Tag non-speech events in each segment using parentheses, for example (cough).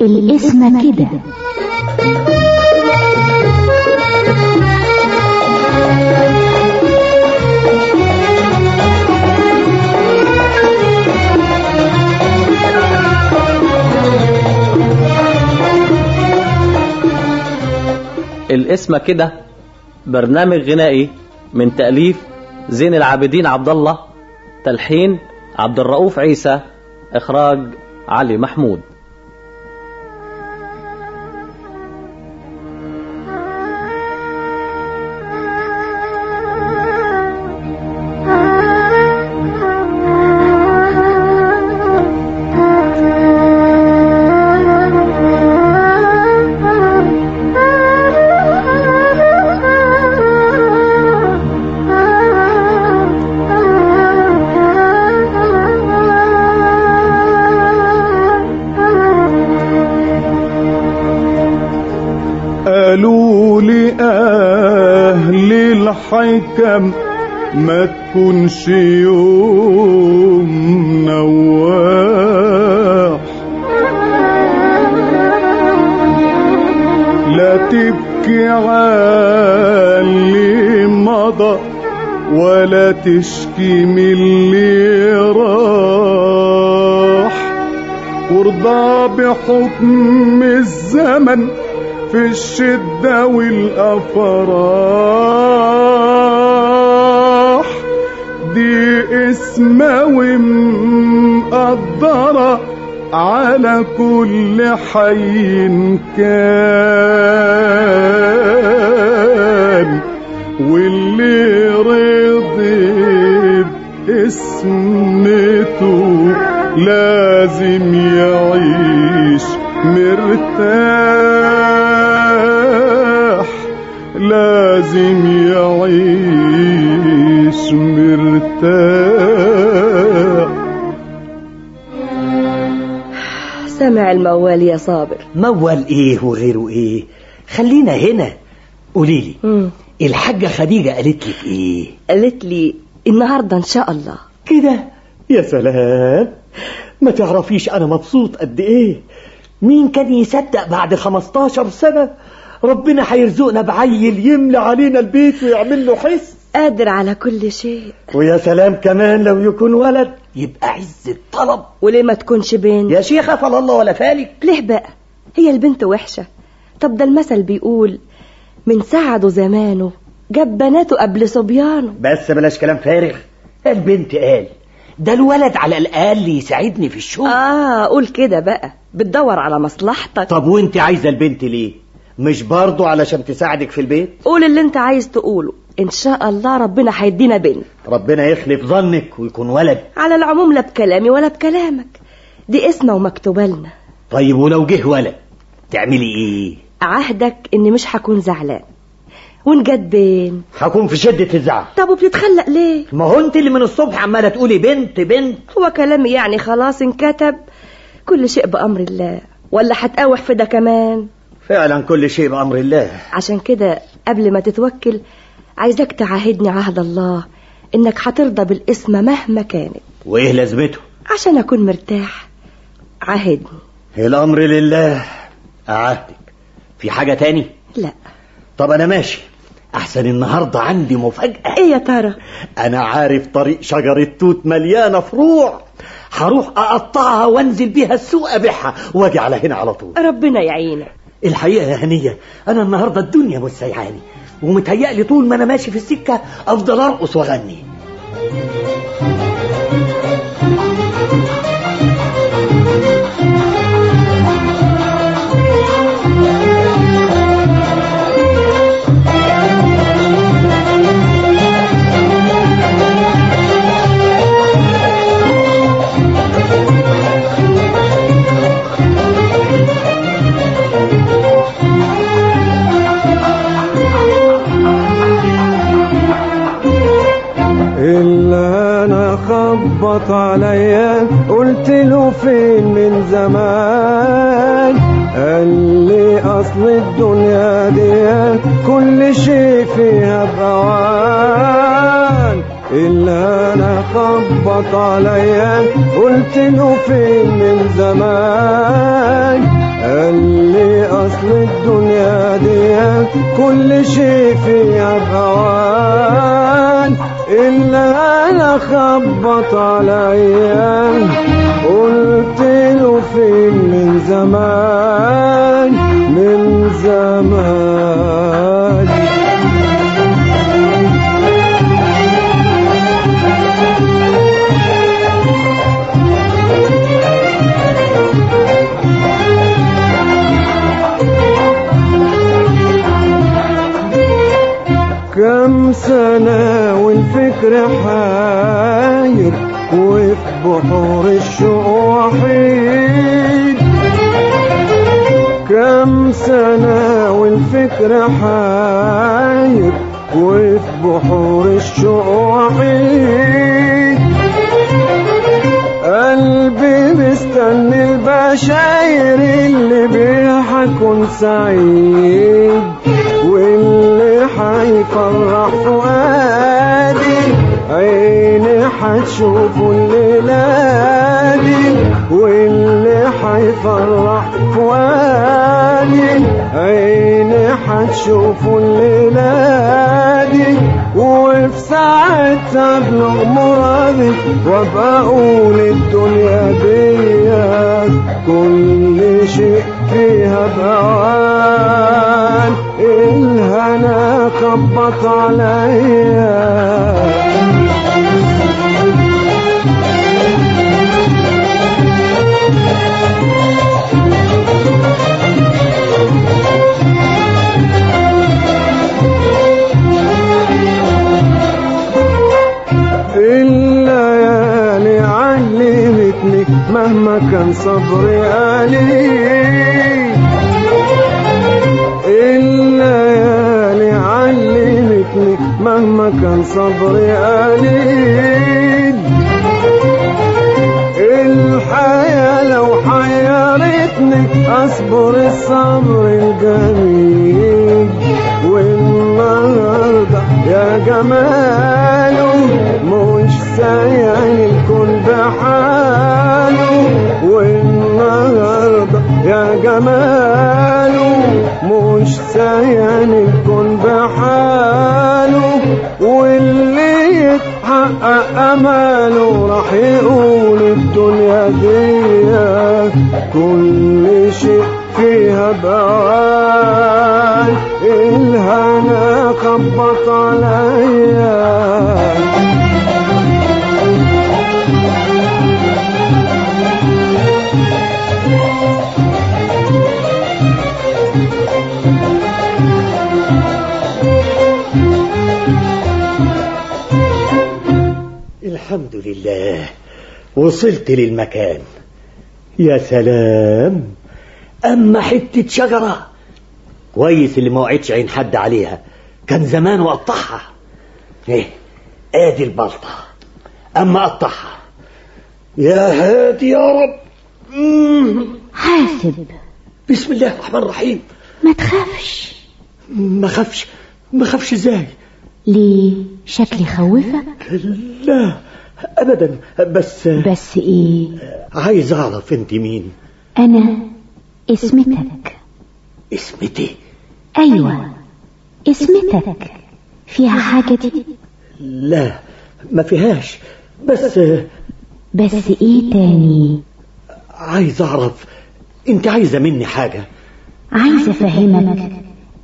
الاسم كده. الاسم كده برنامج غنائي من تأليف زين العابدين عبد الله تلحين عبد الرؤوف عيسى إخراج علي محمود. الحكم ما تكونش يوم نواح. لا تبكي على اللي مضى ولا تشكي من اللي راح وارضى بحكم الزمن في الشدة والأفراح. دي اسمة ومقدرة على كل حي كان. واللي رضي باسمته لازم يعيش مرتاح. لازم يعيش مرتاح. سمع الموال يا صابر. موال إيه وغيره إيه؟ خلينا هنا. قولي لي مم. الحاجة خديجة قالت لك إيه؟ قالت لي النهاردة إن شاء الله. كده؟ يا سلام! ما تعرفيش أنا مبسوط قد إيه؟ مين كان يصدق بعد 15 سنة ربنا هيرزقنا بعيل يملى علينا البيت ويعمل له حس. قادر على كل شيء. ويا سلام كمان لو يكون ولد يبقى عز الطلب. وليه ما تكونش بنت؟ يا شيخة فلا الله ولا فالك. ليه بقى؟ هي البنت وحشة. طب ده المثل بيقول من سعده زمانه جاب بناته قبل صبيانه. بس بلاش كلام فارغ. البنت قال ده الولد على الأقل يساعدني في الشغل. آه قول كده بقى. بتدور على مصلحتك. طب وأنت عايزة البنت ليه؟ مش برضو علشان تساعدك في البيت؟ قول اللي انت عايز تقوله. إن شاء الله ربنا هيدينا بنت. ربنا يخلف ظنك ويكون ولد. على العموم لا بكلامي ولا بكلامك. دي اسمه ومكتوبة لنا. طيب ولو جه ولد تعملي إيه؟ عهدك إني مش هكون زعلان. وإن جت بين هكون في شدة الزعل. طب وبتتخلق ليه؟ ما هو أنت اللي من الصبح عمالة تقولي بنت بنت. هو كلامي يعني خلاص انكتب. كل شيء بأمر الله. ولا هتقاوح في ده كمان؟ فعلا كل شيء بأمر الله. عشان كده قبل ما تتوكل عايزك تعاهدني عهد الله إنك هترضى بالاسم مهما كانت. وإيه لازمته؟ عشان أكون مرتاح. عاهدني. الأمر لله. اعهدك في حاجة تاني؟ لا. طب أنا ماشي. أحسن النهاردة عندي مفاجأة. إيه يا ترى؟ أنا عارف طريق شجر التوت مليانة فروع. هروح أقطعها وأنزل بيها السوق أبيعها. وأجي على هنا على طول. ربنا يعينك. الحقيقة يا هنية أنا النهاردة الدنيا مش سايعاني ومتهيألي طول ما أنا ماشي في السكة أفضل أرقص وأغني. خبط عليا قلت له فين من زمان؟ قال لي أصل الدنيا دي كل شيء فيها بأوان إلا أنا خبط عليا قلت له فين من زمان؟ قال لي أصل الدنيا دي كل شيء فيها بأوان إلا أنا خبط عليا قلت له فين من زمان من زمان. كم سنة والفكر حاير وفي بحور الشوق وحيد كم سنة والفكر حاير وفي بحور الشوق وحيد قلبي مستني البشاير اللي بيها حكون سعيد حيفرح فؤادي عيني حتشوفه الليلة دي واللي حيفرح فؤادي عيني حتشوفه الليلة دي وفي ساعتها أبلغ مرادي وابقى أقول الدنيا دي كل شيء فيها بأوان الهنا خبط عليا مهما كان صبري. جماله مش سايعني الكون بحاله. واللي يتحقق أماله راح يقول الدنيا دي كل شيء فيها بوان الهنا خبط عليا. الحمد لله. وصلت للمكان. يا سلام. أما حتة شجرة. كويس اللي ما وعدش عين حد عليها. كان زمان وقطعها إيه آدي البلطة. أما قطعها يا هادي يا رب. حاسب. بسم الله الرحمن الرحيم. ما تخافش. ما خافش. ما خافش إزاي؟ ليه؟ شكلي خوفك. لا ابدا بس بس إيه؟ عايز أعرف أنت مين؟ أنا اسمتك. اسمتي؟ أيوه اسمتك. فيها حاجة دي؟ لا ما فيهاش بس بس إيه تاني؟ عايز أعرف أنت عايزة مني حاجة؟ عايزة أفهمك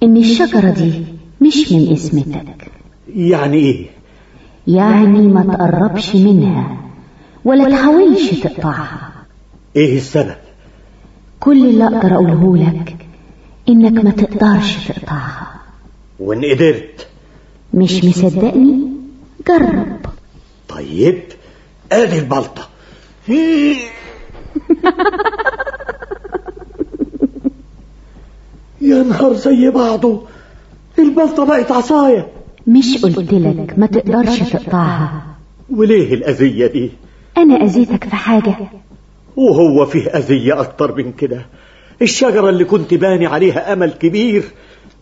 إن الشجرة دي مش من اسمتك. يعني إيه؟ يعني ما تقربش منها ولا تحاولش تقطعها. إيه السبب؟ كل اللي أقدر أقوله لك إنك ما تقدرش تقطعها. وإن قدرت. مش مصدقني؟ جرب. طيب آدي البلطة. (laughs) يا نهار زي بعضه. البلطة بقت عصاية. مش قلت لك ما تقدرش تقطعها. وليه الأذية دي؟ أنا أذيتك في حاجة. وهو فيه أذية أكتر من كده. الشجرة اللي كنت باني عليها أمل كبير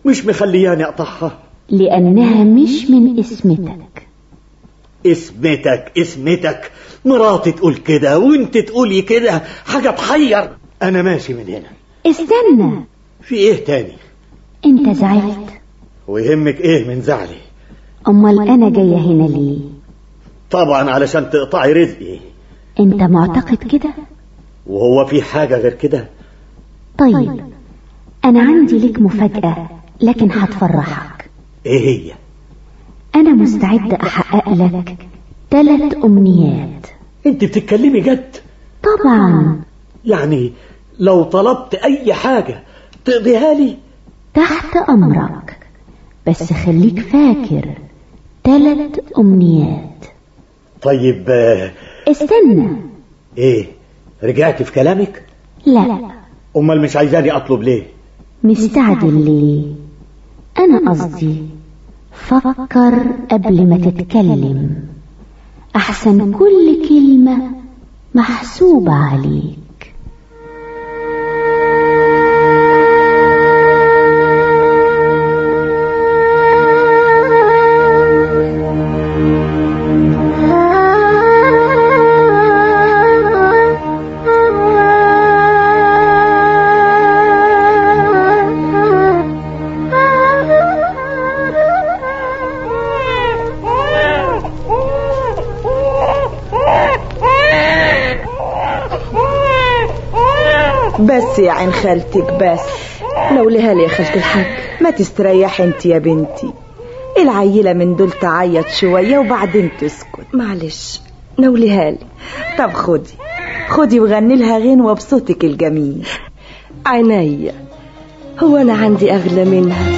مش مخلياني أقطعها. لأنها مش من اسمتك. اسمتك اسمتك. مراتي تقول كده وانت تقولي كده. حاجة تحير. أنا ماشي من هنا. استنى. في إيه تاني؟ أنت زعلت. ويهمك إيه من زعلي؟ أمال أنا جاية هنا ليه؟ طبعا علشان تقطعي رزقي. أنت معتقد كده؟ وهو في حاجة غير كده؟ طيب أنا عندي لك مفاجأة لكن هتفرحك. إيه هي؟ أنا مستعدة أحقق لك ثلاث أمنيات. أنت بتتكلمي جد؟ طبعا. يعني لو طلبت أي حاجة تقضيها لي؟ تحت أمرك. بس خليك فاكر ثلاث أمنيات. طيب استنى. إيه رجعت في كلامك؟ لا. أمال مش عايزاني أطلب ليه؟ مستعجل ليه؟ أنا قصدي فكر قبل ما تتكلم. أحسن كل كلمة محسوبة عليك. بس يا عين خالتك بس. نوليها لي يا خالة الحاج ما تستريح انت يا بنتي. العيلة من دول تعيط شوية وبعدين تسكت. معلش نوليها لي. طب خدي خدي وغني لها غنوة بصوتك الجميل. عينيا هو أنا عندي أغلى منها.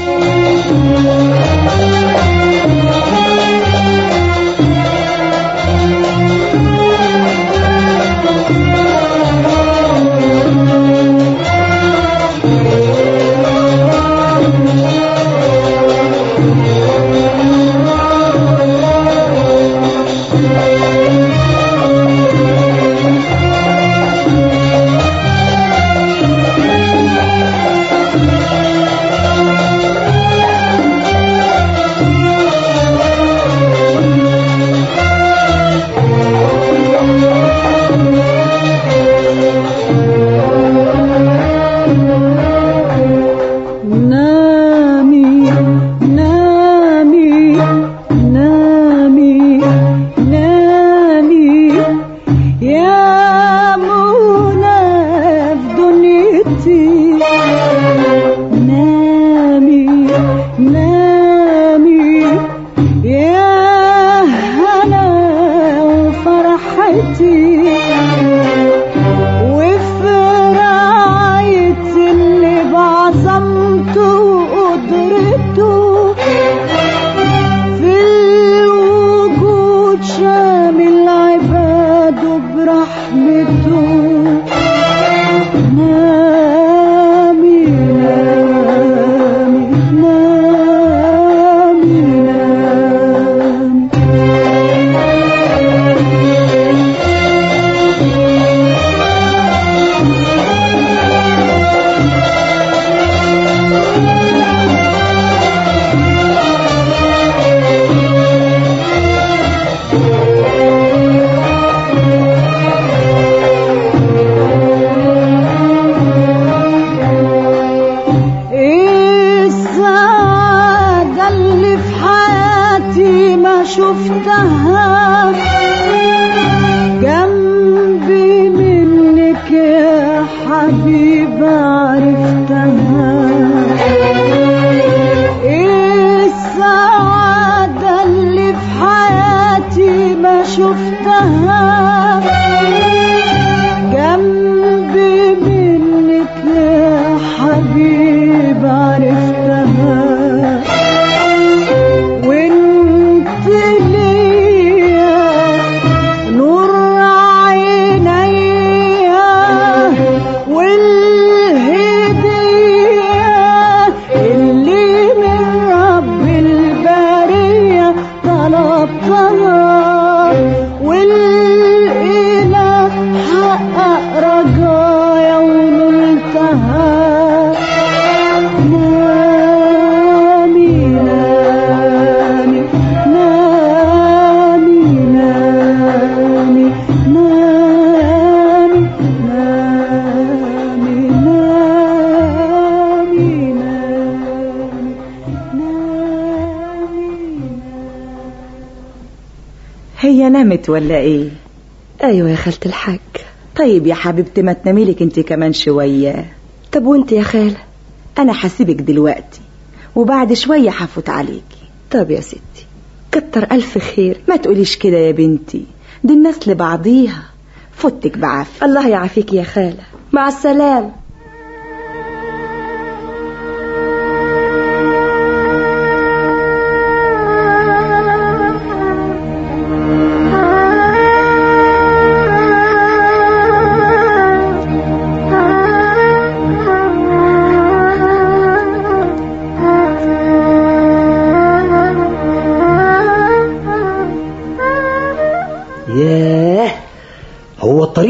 نامت ولا إيه؟ أيوه يا خالة الحاج. طيب يا حبيبتي ما تنامي لك أنت كمان شوية. طب وأنت يا خالة أنا هسيبك دلوقتي وبعد شوية هفوت عليكي طب يا ستي كتر ألف خير. ما تقوليش كده يا بنتي دي الناس لبعضيها. فوتك بعافية. الله يعافيك يا خالة. مع السلامة.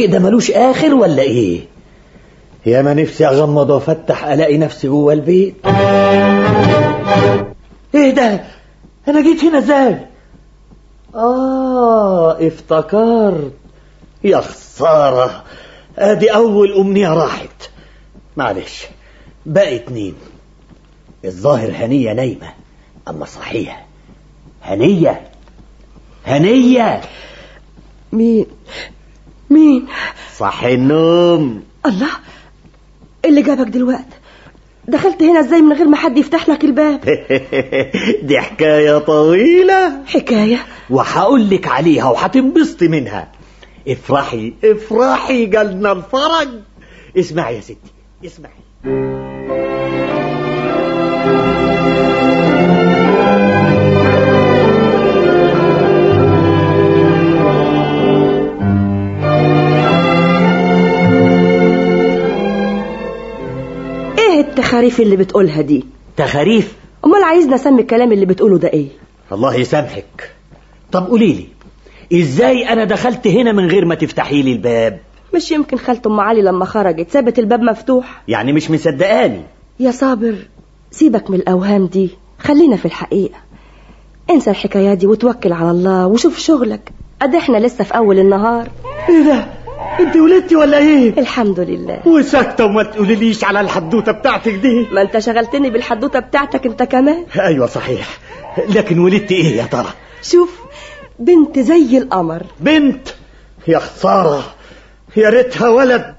الطريق ده ملوش آخر ولا إيه؟ يا ما نفسي أغمض وأفتح ألاقي نفسي جوه البيت. إيه ده؟ أنا جيت هنا إزاي؟ آه افتكرت. يا خسارة. أدي أول أمنية راحت. معلش باقي اتنين. الظاهر هنية نايمة أما صحيح. هنية؟ هنية؟ مين؟ مين؟ صحي النوم. الله اللي جابك دلوقتي دخلت هنا إزاي من غير ما حد يفتح لك الباب؟ (laughs) دي حكاية طويلة. حكاية؟ وهقول لك عليها وهتنبسطي منها. افرحي افرحي جالنا الفرج. اسمعي يا ستي اسمعي. التخاريف اللي بتقولها دي؟ تخاريف؟ أمال عايزنا اسمي الكلام اللي بتقوله ده إيه؟ الله يسامحك. طب قولي لي إزاي أنا دخلت هنا من غير ما تفتحي لي الباب؟ مش يمكن خالة أم علي لما خرجت سابت الباب مفتوح. يعني مش مصدقاني. يا صابر سيبك من الأوهام دي خلينا في الحقيقة. انسى الحكايات دي وتوكل على الله وشوف شغلك. قد إحنا لسه في أول النهار. إيه ده؟ انت ولدتي ولا إيه؟ الحمد لله. وساكتة وما تقوليليش على الحدوتة بتاعتك دي. ما انت شغلتني بالحدوتة بتاعتك انت كمان. أيوه صحيح. لكن ولدتي إيه يا ترى؟ شوف بنت زي القمر. بنت؟ يا خسارة. يا ريتها ولد.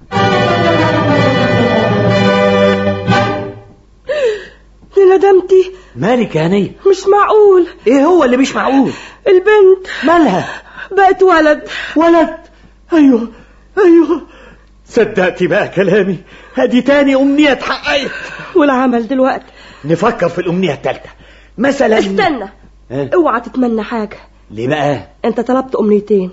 ندمتي. مالك يا هنيه مش معقول. إيه هو اللي مش معقول؟ البنت. مالها؟ بقت ولد. ولد. أيوه. أيوه. صدقتي بقى كلامي. هدي تاني أمنية اتحققت. والعمل دلوقتي. نفكر في الأمنية التالتة. مثلا استنى. ها؟ اوعى تتمنى حاجة. ليه بقى؟ انت طلبت أمنيتين.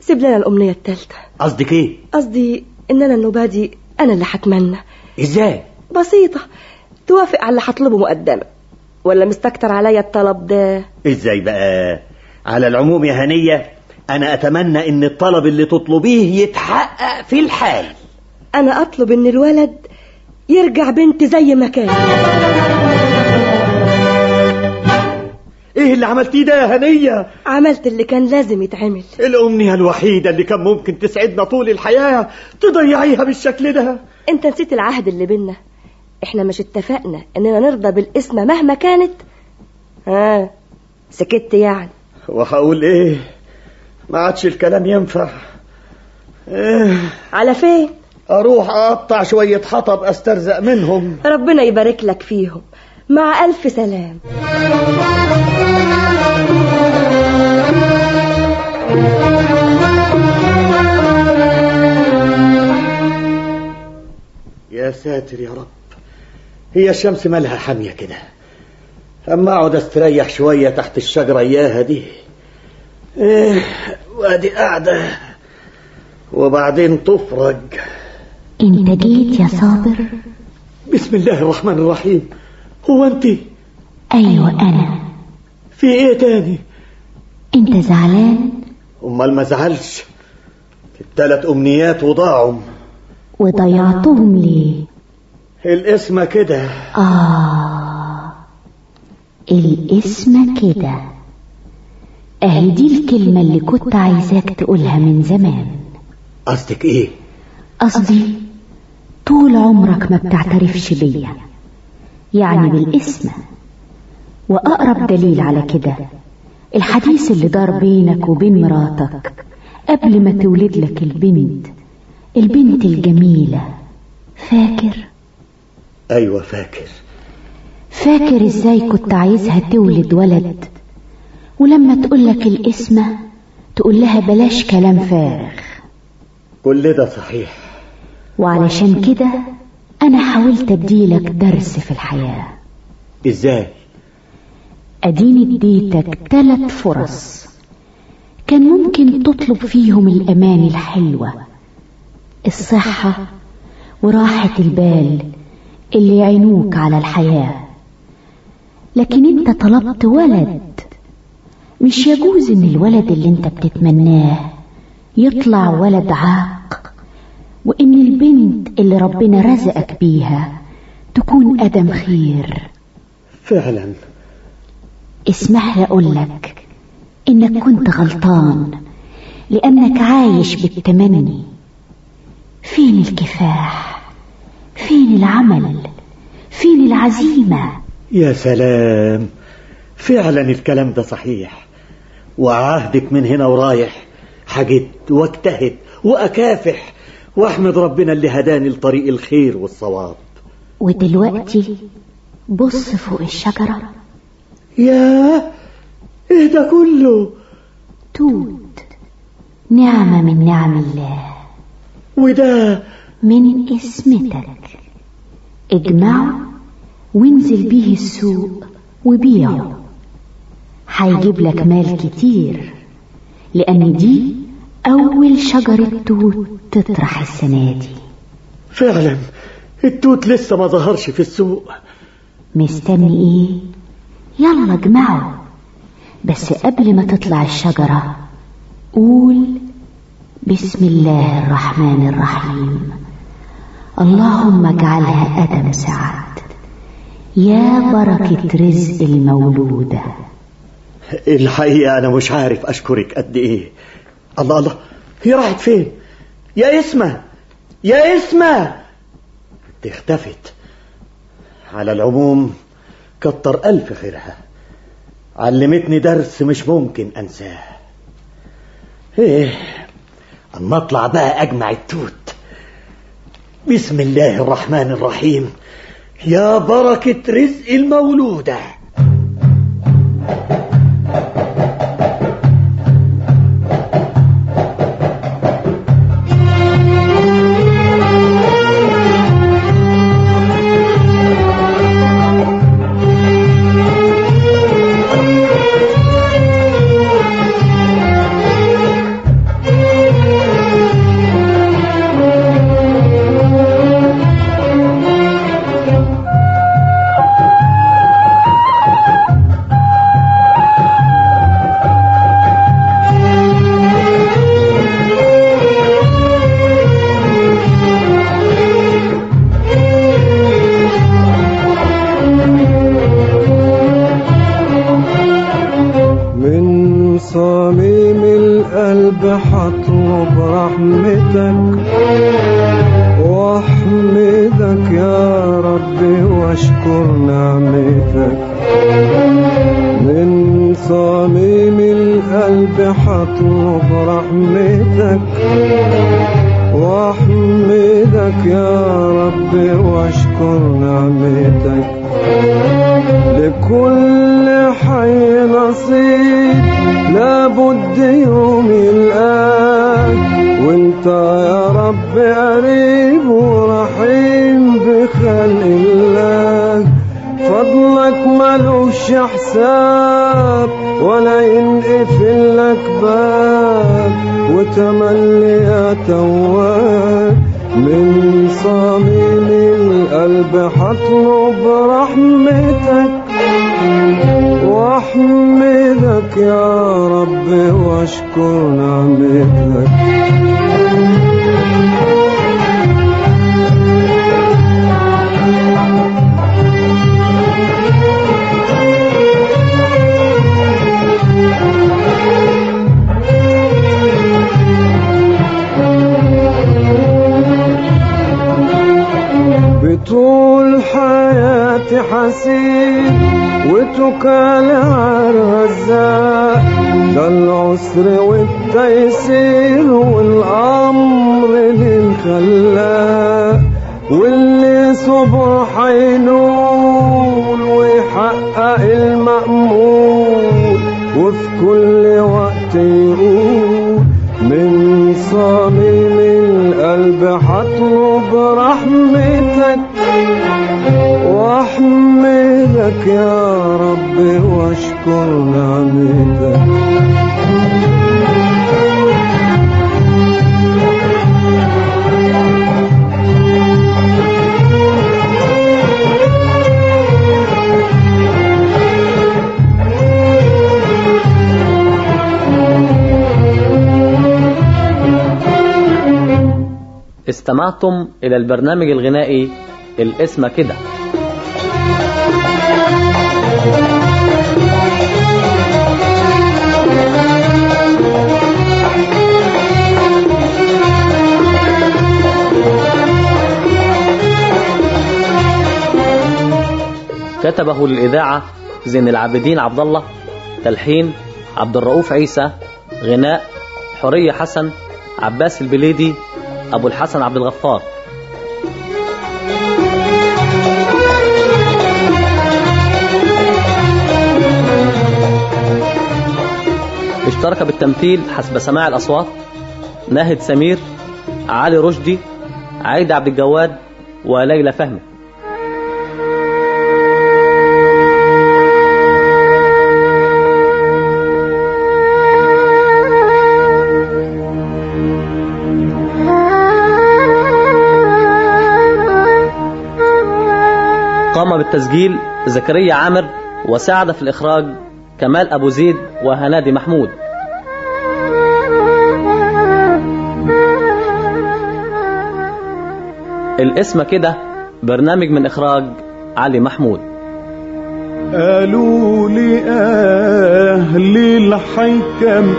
سيب لنا الأمنية التالتة. قصدك إيه؟ قصدي ان أنا النوبة دي أنا اللي هتمنى إزاي؟ بسيطة. توافق على اللي هطلبه مقدما ولا مستكتر عليا الطلب ده؟ إزاي بقى؟ على العموم يا هنية أنا أتمنى إن الطلب اللي تطلبيه يتحقق في الحال. أنا أطلب إن الولد يرجع بنت زي ما كان. إيه اللي عملتيه ده يا هنية؟ عملت اللي كان لازم يتعمل. الأمنية الوحيدة اللي كان ممكن تسعدنا طول الحياة تضيعيها بالشكل ده. أنت نسيت العهد اللي بينا إحنا مش اتفقنا إننا نرضى بالاسم مهما كانت. ها سكت يعني. وهقول إيه؟ ما عادش الكلام ينفع. إيه. على فين؟ أروح أقطع شوية حطب أسترزق منهم. ربنا يبارك لك فيهم. مع ألف سلام. يا ساتر يا رب. هي الشمس مالها حامية كده. أما أقعد أستريح شوية تحت الشجرة إياها دي إيه وأدي قاعدة. وبعدين تفرج. انت جيت يا صابر. بسم الله الرحمن الرحيم. هو أنت؟ أيوه أنا. في إيه تاني؟ أنت زعلان؟ أمال ما زعلش. التلات أمنيات وضاعوا. وضيعتهم ليه؟ الاسم كده. آه الاسم كده. اهي دي الكلمة اللي كنت عايزاك تقولها من زمان. قصدك إيه؟ قصدي طول عمرك ما بتعترفش بيا. يعني بالاسم. وأقرب دليل على كده الحديث اللي دار بينك وبين مراتك قبل ما تولد لك البنت البنت الجميلة. فاكر؟ أيوه فاكر. فاكر إزاي كنت عايزها تولد ولد؟ ولما تقولك الاسم تقول لها بلاش كلام فارغ. كل ده صحيح. وعلشان كده أنا حاولت اديلك درس في الحياة. إزاي؟ أديني اديتك ثلاث فرص كان ممكن تطلب فيهم الأمان الحلوة الصحة وراحة البال اللي يعينوك على الحياة. لكن أنت طلبت ولد. مش يجوز إن الولد اللي أنت بتتمناه يطلع ولد عاق وإن البنت اللي ربنا رزقك بيها تكون أدم خير. فعلا. اسمح لي أقول لك إنك كنت غلطان لأنك عايش بالتمني. فين الكفاح؟ فين العمل؟ فين العزيمة؟ يا سلام. فعلا الكلام ده صحيح. وعهدك من هنا ورايح. حجد واجتهد وأكافح. واحمد ربنا اللي هداني لطريق الخير والصواب. ودلوقتي بص فوق الشجرة. يا إيه ده كله. توت نعمة من نعم الله. وده من اسمتك. اجمعه وانزل بيه السوق وبيعه. هيجيب لك مال كتير. لأن دي أول شجرة توت تطرح السنة دي. فعلا التوت لسه ما ظهرش في السوق. مستني إيه؟ يلا اجمعه بس قبل ما تطلع الشجرة قول بسم الله الرحمن الرحيم. اللهم اجعلها أدم سعد. يا بركة رزق المولودة. الحقيقة أنا مش عارف أشكرك قد إيه. الله الله. هي راحت فين؟ يا اسمة يا اسمة اختفت. على العموم كتر ألف خيرها. علمتني درس مش ممكن أنساه. إيه أما أطلع بقى أجمع التوت. بسم الله الرحمن الرحيم. يا بركة رزق المولودة. من يوم يلقاك وانت يا رب قريب ورحيم بخلق الله. فضلك ملوش حساب ولا ينقفل لك باب. وتملي يا تواب من صميم القلب حطلب رحمتك. واحمدك يا رب واشكر نعمتك بطول حياتي حسيب وتكال الرزاق. ده العسر والتيسير والأمر للخلاق. واللي صبر حينول ويحقق المأمول. وفي كل وقت يقول من صميم القلب هطلب رحمتك واحمدك يا رب واشكر نعمتك. استمعتم إلى البرنامج الغنائي الاسم كده. كتبه للإذاعة زين العابدين عبد الله تلحين عبد الرؤوف عيسى غناء حورية حسن عباس البليدي أبو الحسن عبد الغفار. اشترك بالتمثيل حسب سماع الأصوات ناهد سمير علي رشدي عايدة عبد الجواد وليلى فهمي. قام بالتسجيل زكريا عامر وساعد في الإخراج كمال أبو زيد وهنادي محمود. الاسم كده برنامج من إخراج علي محمود. قالوا لي أهل الحكم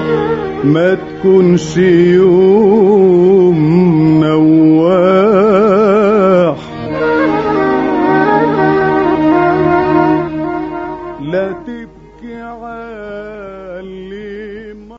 ما تكونش يوم